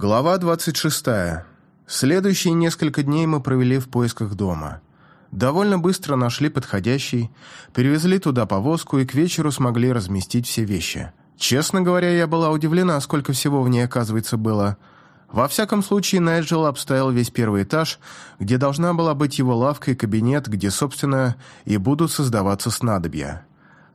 Глава 26. Следующие несколько дней мы провели в поисках дома. Довольно быстро нашли подходящий, перевезли туда повозку и к вечеру смогли разместить все вещи. Честно говоря, я была удивлена, сколько всего в ней, оказывается, было. Во всяком случае, Найджел обставил весь первый этаж, где должна была быть его лавка и кабинет, где, собственно, и будут создаваться снадобья.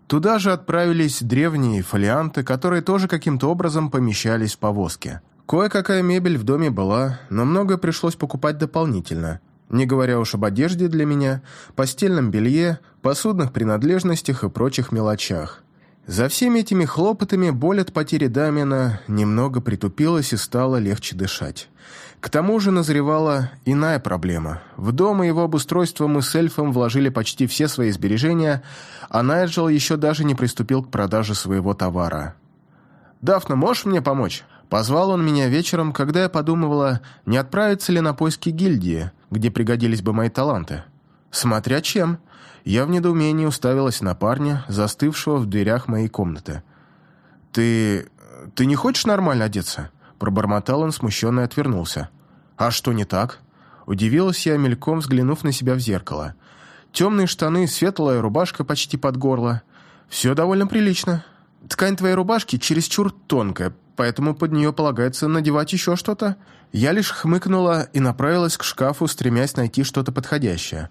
Туда же отправились древние фолианты, которые тоже каким-то образом помещались в повозке. Кое-какая мебель в доме была, но многое пришлось покупать дополнительно. Не говоря уж об одежде для меня, постельном белье, посудных принадлежностях и прочих мелочах. За всеми этими хлопотами боль от потери Дамина немного притупилась и стало легче дышать. К тому же назревала иная проблема. В дом и его обустройство мы с эльфом вложили почти все свои сбережения, а Найджел еще даже не приступил к продаже своего товара. «Дафна, можешь мне помочь?» Позвал он меня вечером, когда я подумывала, не отправиться ли на поиски гильдии, где пригодились бы мои таланты. Смотря чем. Я в недоумении уставилась на парня, застывшего в дверях моей комнаты. «Ты... ты не хочешь нормально одеться?» Пробормотал он, смущенно и отвернулся. «А что не так?» Удивилась я, мельком взглянув на себя в зеркало. Темные штаны, светлая рубашка почти под горло. Все довольно прилично. Ткань твоей рубашки чересчур тонкая, поэтому под нее полагается надевать еще что-то. Я лишь хмыкнула и направилась к шкафу, стремясь найти что-то подходящее.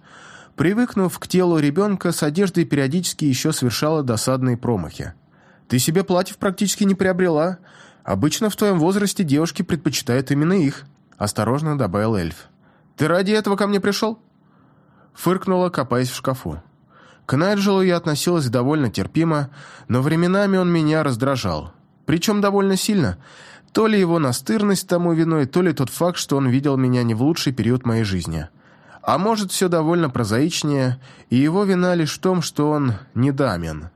Привыкнув к телу ребенка, с одеждой периодически еще совершала досадные промахи. «Ты себе платьев практически не приобрела. Обычно в твоем возрасте девушки предпочитают именно их», — осторожно добавил эльф. «Ты ради этого ко мне пришел?» Фыркнула, копаясь в шкафу. К Найджелу я относилась довольно терпимо, но временами он меня раздражал. Причем довольно сильно. То ли его настырность тому виной, то ли тот факт, что он видел меня не в лучший период моей жизни. А может, все довольно прозаичнее, и его вина лишь в том, что он не Дамиан.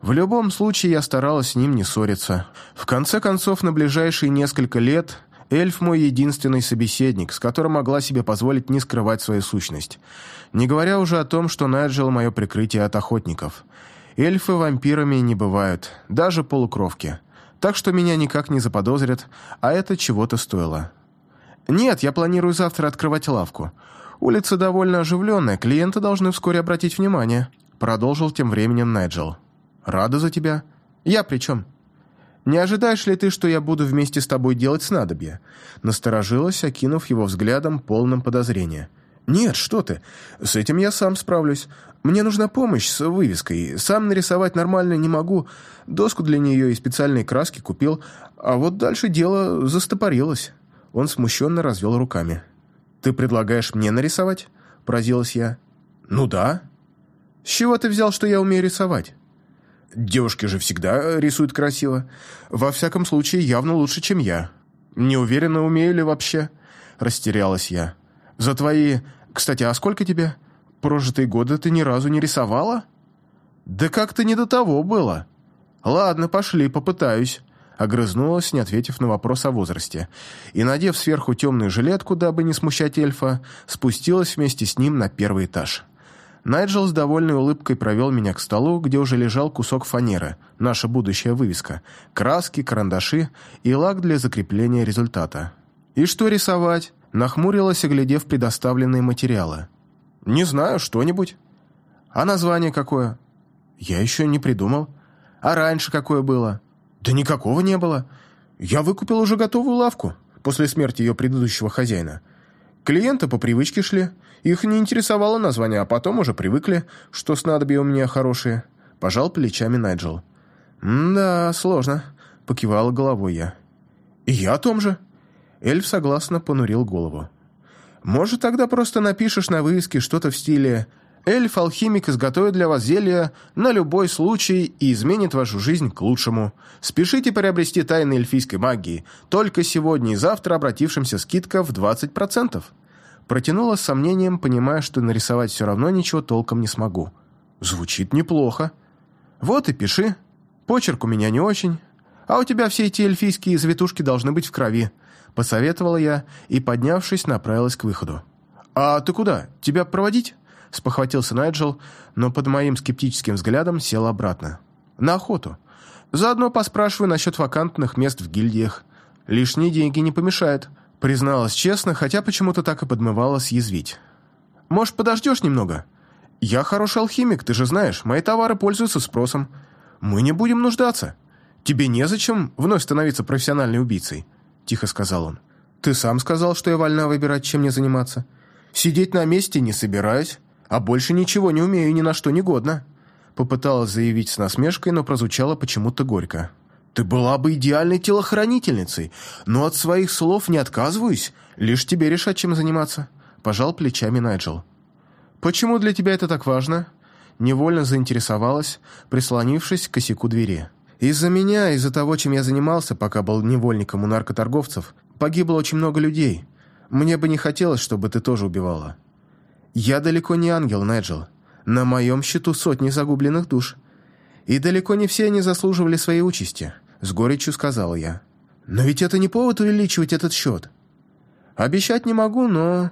В любом случае, я старалась с ним не ссориться. В конце концов, на ближайшие несколько лет эльф мой единственный собеседник, с которым могла себе позволить не скрывать свою сущность. Не говоря уже о том, что Найджел мое прикрытие от охотников. Эльфы вампирами не бывают, даже полукровки так что меня никак не заподозрят, а это чего-то стоило. Нет, я планирую завтра открывать лавку. Улица довольно оживленная, клиенты должны вскоре обратить внимание», продолжил тем временем Найджел. «Рада за тебя. Я при чем?» «Не ожидаешь ли ты, что я буду вместе с тобой делать снадобье?» Насторожилась, окинув его взглядом, полным подозрения. «Нет, что ты. С этим я сам справлюсь. Мне нужна помощь с вывеской. Сам нарисовать нормально не могу. Доску для нее и специальные краски купил. А вот дальше дело застопорилось». Он смущенно развел руками. «Ты предлагаешь мне нарисовать?» – поразилась я. «Ну да». «С чего ты взял, что я умею рисовать?» «Девушки же всегда рисуют красиво. Во всяком случае, явно лучше, чем я. Не уверена, умею ли вообще?» – растерялась я. «За твои кстати, а сколько тебе? Прожитые годы ты ни разу не рисовала? Да как-то не до того было. Ладно, пошли, попытаюсь. Огрызнулась, не ответив на вопрос о возрасте, и, надев сверху темную жилетку, дабы не смущать эльфа, спустилась вместе с ним на первый этаж. Найджел с довольной улыбкой провел меня к столу, где уже лежал кусок фанеры, наша будущая вывеска, краски, карандаши и лак для закрепления результата. «И что рисовать?» Нахмурилась, оглядев предоставленные материалы. «Не знаю, что-нибудь». «А название какое?» «Я еще не придумал». «А раньше какое было?» «Да никакого не было. Я выкупил уже готовую лавку после смерти ее предыдущего хозяина. Клиенты по привычке шли. Их не интересовало название, а потом уже привыкли, что снадобья у меня хорошие». Пожал плечами Найджел. «Да, сложно», — покивала головой я. «И я о том же», Эльф согласно понурил голову. «Может, тогда просто напишешь на вывеске что-то в стиле «Эльф-алхимик изготовит для вас зелье на любой случай и изменит вашу жизнь к лучшему. Спешите приобрести тайны эльфийской магии. Только сегодня и завтра обратившимся скидка в 20%. Протянула с сомнением, понимая, что нарисовать все равно ничего толком не смогу. Звучит неплохо. Вот и пиши. Почерк у меня не очень. А у тебя все эти эльфийские завитушки должны быть в крови. Посоветовала я и, поднявшись, направилась к выходу. «А ты куда? Тебя проводить?» Спохватился Найджел, но под моим скептическим взглядом сел обратно. «На охоту. Заодно поспрашиваю насчет вакантных мест в гильдиях. Лишние деньги не помешают», призналась честно, хотя почему-то так и подмывала съязвить. «Может, подождешь немного? Я хороший алхимик, ты же знаешь, мои товары пользуются спросом. Мы не будем нуждаться. Тебе незачем вновь становиться профессиональной убийцей», тихо сказал он. «Ты сам сказал, что я вольна выбирать, чем мне заниматься. Сидеть на месте не собираюсь, а больше ничего не умею и ни на что не годно». Попыталась заявить с насмешкой, но прозвучало почему-то горько. «Ты была бы идеальной телохранительницей, но от своих слов не отказываюсь. Лишь тебе решать, чем заниматься», – пожал плечами Найджел. «Почему для тебя это так важно?» Невольно заинтересовалась, прислонившись к косяку двери. «Из-за меня, из-за того, чем я занимался, пока был невольником у наркоторговцев, погибло очень много людей. Мне бы не хотелось, чтобы ты тоже убивала. Я далеко не ангел, Найджел. На моем счету сотни загубленных душ. И далеко не все они заслуживали своей участи, с горечью сказал я. Но ведь это не повод увеличивать этот счет. Обещать не могу, но...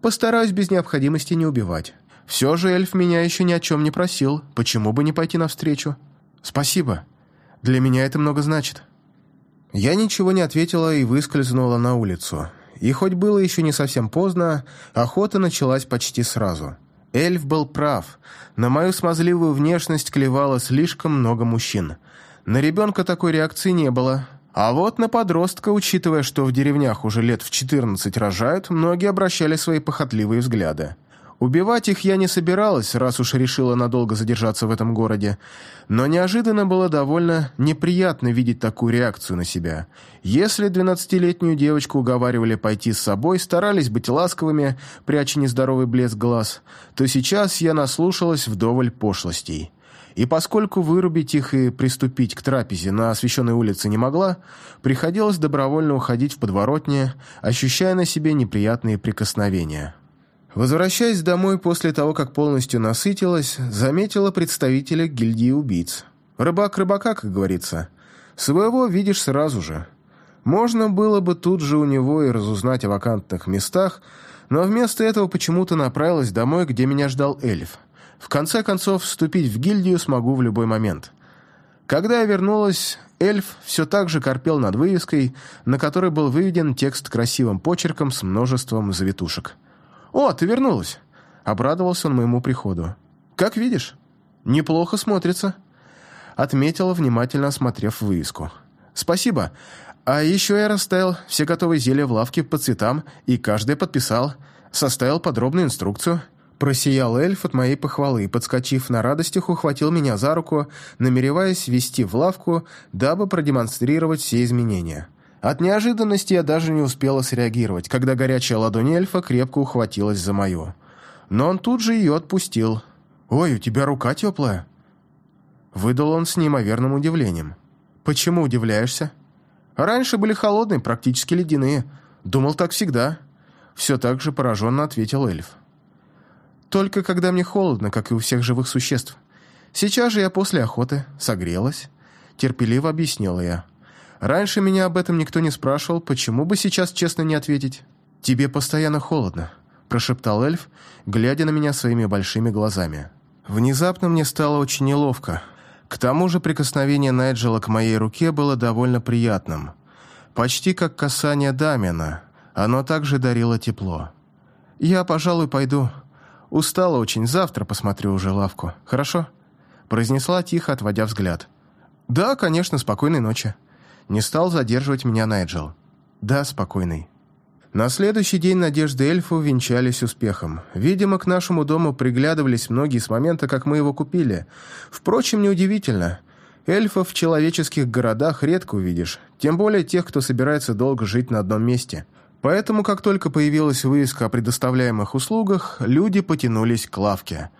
Постараюсь без необходимости не убивать. Все же эльф меня еще ни о чем не просил, почему бы не пойти навстречу? Спасибо. Для меня это много значит. Я ничего не ответила и выскользнула на улицу. И хоть было еще не совсем поздно, охота началась почти сразу. Эльф был прав. На мою смазливую внешность клевало слишком много мужчин. На ребенка такой реакции не было. А вот на подростка, учитывая, что в деревнях уже лет в 14 рожают, многие обращали свои похотливые взгляды. Убивать их я не собиралась, раз уж решила надолго задержаться в этом городе, но неожиданно было довольно неприятно видеть такую реакцию на себя. Если двенадцатилетнюю девочку уговаривали пойти с собой, старались быть ласковыми, пряча нездоровый блеск глаз, то сейчас я наслушалась вдоволь пошлостей. И поскольку вырубить их и приступить к трапезе на освещенной улице не могла, приходилось добровольно уходить в подворотне, ощущая на себе неприятные прикосновения. Возвращаясь домой после того, как полностью насытилась, заметила представителя гильдии убийц. Рыбак рыбака, как говорится. Своего видишь сразу же. Можно было бы тут же у него и разузнать о вакантных местах, но вместо этого почему-то направилась домой, где меня ждал эльф. В конце концов, вступить в гильдию смогу в любой момент. Когда я вернулась, эльф все так же корпел над вывеской, на которой был выведен текст красивым почерком с множеством завитушек. «О, ты вернулась!» Обрадовался он моему приходу. «Как видишь, неплохо смотрится», отметила, внимательно осмотрев вывеску. «Спасибо. А еще я расставил все готовые зелья в лавке по цветам, и каждый подписал, составил подробную инструкцию». Просиял эльф от моей похвалы и, подскочив на радостях, ухватил меня за руку, намереваясь ввести в лавку, дабы продемонстрировать все изменения. От неожиданности я даже не успела среагировать, когда горячая ладонь эльфа крепко ухватилась за мою. Но он тут же ее отпустил. «Ой, у тебя рука теплая!» Выдал он с неимоверным удивлением. «Почему удивляешься?» «Раньше были холодные, практически ледяные. Думал, так всегда». Все так же пораженно ответил эльф. «Только когда мне холодно, как и у всех живых существ. Сейчас же я после охоты согрелась», — терпеливо объяснила я. Раньше меня об этом никто не спрашивал, почему бы сейчас честно не ответить? «Тебе постоянно холодно», – прошептал эльф, глядя на меня своими большими глазами. Внезапно мне стало очень неловко. К тому же прикосновение Найджела к моей руке было довольно приятным. Почти как касание Дамина. Оно также дарило тепло. «Я, пожалуй, пойду. Устала очень, завтра посмотрю уже лавку. Хорошо?» Произнесла тихо, отводя взгляд. «Да, конечно, спокойной ночи». Не стал задерживать меня Найджел. Да, спокойный. На следующий день надежды эльфу венчались успехом. Видимо, к нашему дому приглядывались многие с момента, как мы его купили. Впрочем, неудивительно. Эльфов в человеческих городах редко увидишь, тем более тех, кто собирается долго жить на одном месте. Поэтому, как только появилась вывеска о предоставляемых услугах, люди потянулись к лавке.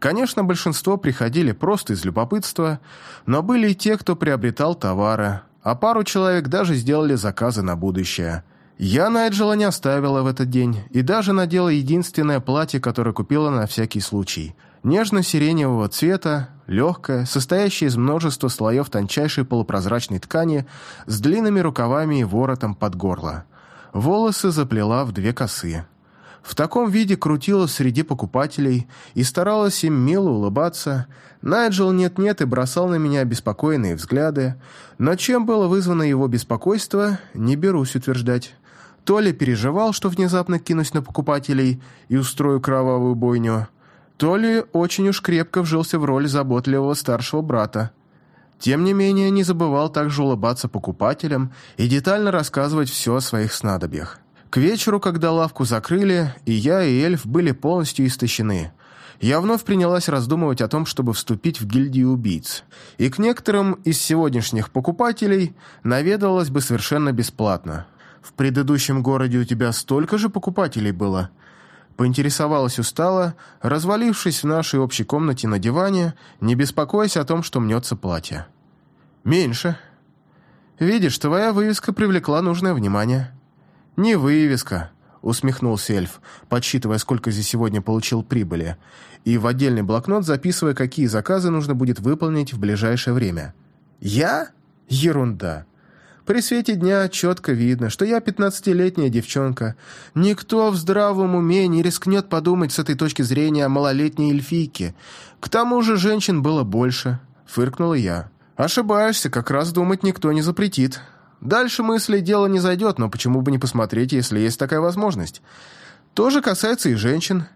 Конечно, большинство приходили просто из любопытства, но были и те, кто приобретал товары, а пару человек даже сделали заказы на будущее. Я Найджела не оставила в этот день и даже надела единственное платье, которое купила на всякий случай. Нежно-сиреневого цвета, легкое, состоящее из множества слоев тончайшей полупрозрачной ткани с длинными рукавами и воротом под горло. Волосы заплела в две косы. В таком виде крутилась среди покупателей и старалась им мило улыбаться. Найджел нет-нет и бросал на меня беспокойные взгляды, но чем было вызвано его беспокойство, не берусь утверждать. То ли переживал, что внезапно кинусь на покупателей и устрою кровавую бойню, то ли очень уж крепко вжился в роль заботливого старшего брата. Тем не менее, не забывал также улыбаться покупателям и детально рассказывать все о своих снадобьях. К вечеру, когда лавку закрыли, и я, и эльф были полностью истощены, я вновь принялась раздумывать о том, чтобы вступить в гильдию убийц. И к некоторым из сегодняшних покупателей наведалась бы совершенно бесплатно. В предыдущем городе у тебя столько же покупателей было?» Поинтересовалась устало, развалившись в нашей общей комнате на диване, не беспокоясь о том, что мнется платье. «Меньше. Видишь, твоя вывеска привлекла нужное внимание». «Не вывеска», — усмехнулся эльф, подсчитывая, сколько здесь сегодня получил прибыли, и в отдельный блокнот записывая, какие заказы нужно будет выполнить в ближайшее время. «Я? Ерунда. При свете дня четко видно, что я пятнадцатилетняя девчонка. Никто в здравом уме не рискнет подумать с этой точки зрения о малолетней эльфийке. К тому же женщин было больше, фыркнула я. Ошибаешься, как раз думать никто не запретит. Дальше мысли дело не зайдет, но почему бы не посмотреть, если есть такая возможность? То же касается и женщин.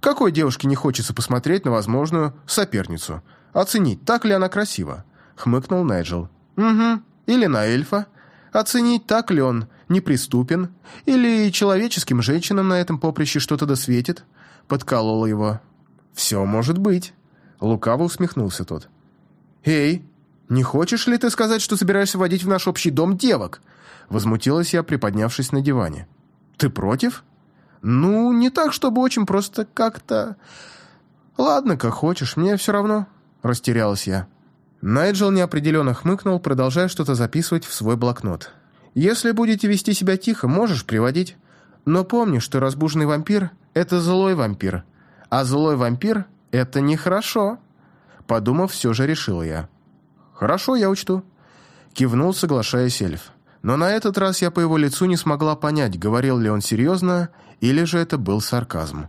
Какой девушке не хочется посмотреть на возможную соперницу? Оценить, так ли она красива? Хмыкнул Найджел. Угу. Или на эльфа. Оценить, так ли он неприступен, или человеческим женщинам на этом поприще что-то досветит. Подколола его. «Все может быть», — лукаво усмехнулся тот. «Эй, не хочешь ли ты сказать, что собираешься водить в наш общий дом девок?» Возмутилась я, приподнявшись на диване. «Ты против?» «Ну, не так, чтобы очень просто как-то...» «Ладно, как хочешь, мне все равно», — растерялась я. Найджел неопределенно хмыкнул, продолжая что-то записывать в свой блокнот. «Если будете вести себя тихо, можешь приводить. Но помни, что разбуженный вампир — это злой вампир, а злой вампир — это нехорошо». Подумав, все же решил я. «Хорошо, я учту», — кивнул, соглашаясь эльф. Но на этот раз я по его лицу не смогла понять, говорил ли он серьезно или же это был сарказм.